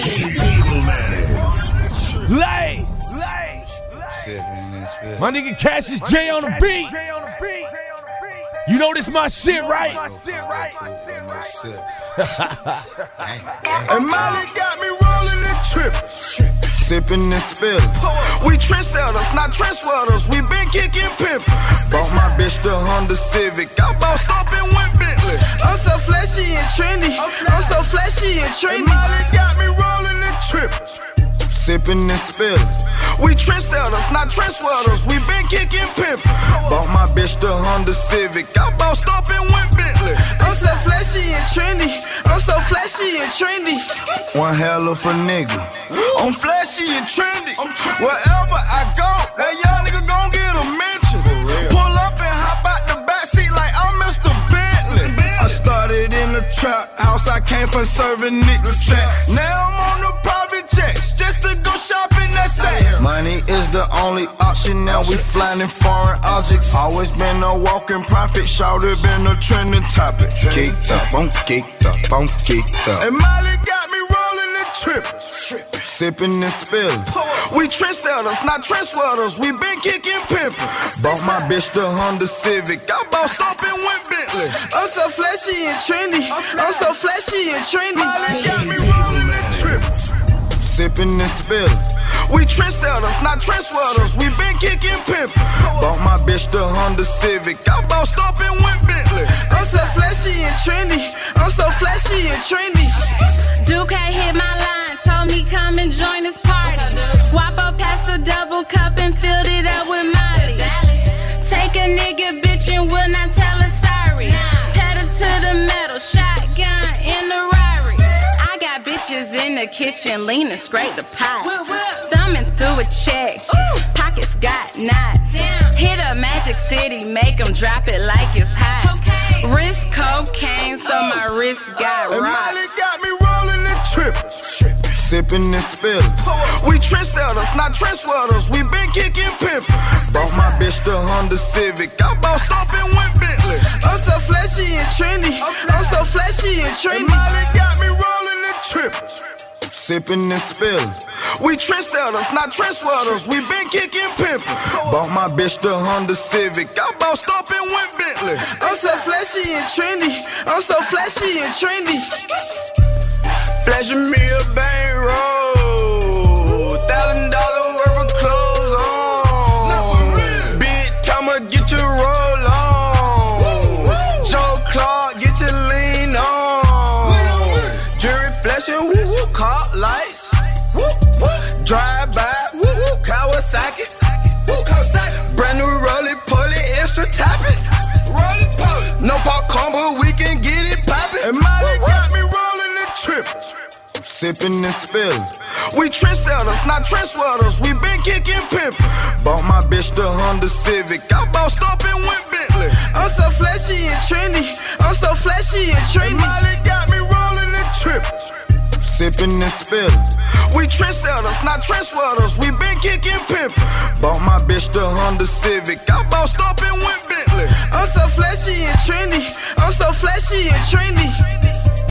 Table My nigga Cash is J on the beat. You know this my shit, right? And Molly got me rolling and tripping. Sipping and spilling. We trendsetters, not trend sweaters. We been kicking pimp. Bought my bitch the Honda Civic. I bought stomping went Bentley. I'm so flashy and trendy. I'm so flashy and And trendy. Molly got me and tripping. Sipping and spilling. We trendsetters, not trend sweaters. We been kicking pimp. Bought my bitch the Honda Civic. I bought stomping went Bentley. I'm so flashy and trendy. I'm so flashy and trendy. One hell of a nigga. I'm flashy and trendy. Wherever I go, that young nigga gon' get a mention. Pull up and hop out the backseat like I'm Mr. Bentley. I started in the trap house, I came from serving niggas. Now I'm on the private jets just to go shopping. That's it. Money is the only option. Now we flying in foreign objects. Always been a walking profit. Shout it been a trending topic. Geeked up, I'm geeked up, I'm geeked up. And Molly got me rolling and tripping. Sipping and spilling. We trendsetters, not trend sweaters. We been kicking pimpin'. Bought my bitch the Honda Civic. I bought stomping with Bentley. I'm so flashy and trendy. I'm so flashy and trendy. Molly got me rolling and tripping. Sipping and spilling. We trendsetters, not trend sweaters. We been kicking pimpin'. Bought my bitch the Honda Civic. I bought stomping went Bentley. I'm so flashy and trendy. I'm so flashy and trendy. Duke hit my bitches in the kitchen leaning scrape the pot. Thumbing through a check, pockets got knots. Hit a magic city, make 'em drop it like it's hot. Wrist cocaine, so my wrist got And Molly rocks. got me rolling and tripping. Sipping and spilling. We trendsetters, not trend sweaters. We been kicking pimpin'. Bought my bitch the Honda Civic. I bought stomping went Bentley. I'm so flashy and trendy. I'm so flashy and And trendy. Sipping and spilling. We trendsetters, not trend sweaters. We been kicking pimpin'. Bought my bitch the Honda Civic. I bought stomping with Bentley. I'm so flashy and trendy. I'm so flashy and trendy. Flashing me a bankroll. Sipping and spilling. We trendsetters, not trend sweaters. We been kicking pimpin'. Bought my bitch the Honda Civic. I bought stomping went Bentley. I'm so flashy and trendy. I'm so flashy and And trendy. Molly got me rolling and trippin'. Sipping and spilling. We trendsetters, not trend sweaters. We been kicking pimpin'. Bought my bitch the Honda Civic. I bought stomping went Bentley. I'm so flashy and trendy. I'm so flashy and trendy.